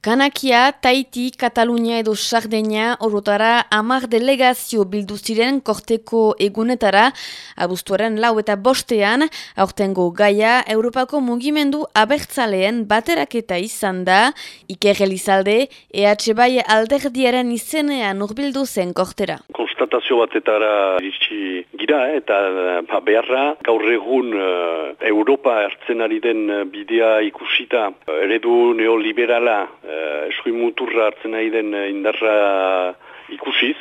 Kanakia, Taiti, Katalunia edo Sardenia orotara amar delegazio bildu ziren korteko egunetara, abuztuaren lau eta bostean, aurtengo gaia, Europako mugimendu abertzaleen bateraketa izan da, Iker Elizalde, EH Bai alderdiaren izenean urbildu zen kortera. Konstatazio batetara iritsi gira, eh, eta ba, beharra gaur egun uh, Europa hartzen ari den bidea ikusita, eredu neoliberala uh, eskuin hartzen nahi den eh, indarra ikusiz,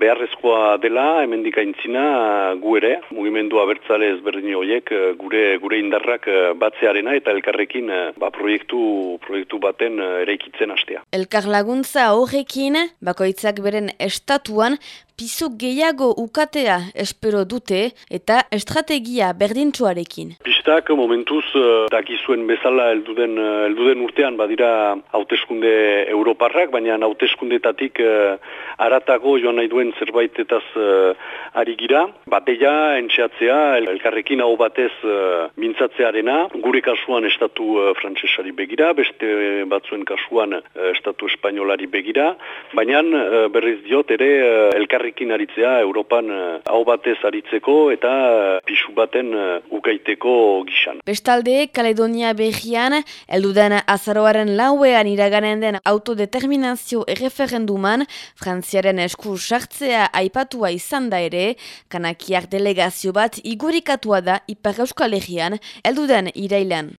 beharrezkoa dela, hemendik aintzina gu ere, mugimendu abertzale ezberdin horiek eh, gure gure indarrak batzearena eta elkarrekin ba, proiektu, proiektu baten eraikitzen hastea. Elkar laguntza horrekin, bakoitzak beren estatuan, pizu gehiago ukatea espero dute eta estrategia berdintsuarekin. Pistak momentuz uh, dakizuen bezala elduden, elduden urtean badira hauteskunde Europarrak, baina hauteskundetatik uh, aratago joan nahi duen zerbaitetaz ari gira. Bateia, entxeatzea, elkarrekin hau batez mintzatzearena, gure kasuan estatu frantsesari begira, beste batzuen kasuan estatu espainolari begira, baina berriz diot ere elkarrekin elkarrekin aritzea Europan uh, hau batez aritzeko eta uh, pisu baten uh, ukaiteko gizan. Bestalde, Kaledonia behian, eldudan azaroaren lauean iraganen den autodeterminazio erreferenduman, frantziaren eskur sartzea aipatua izan da ere, kanakiak delegazio bat igurikatua da Ipar Euskal Herrian, eldudan irailan.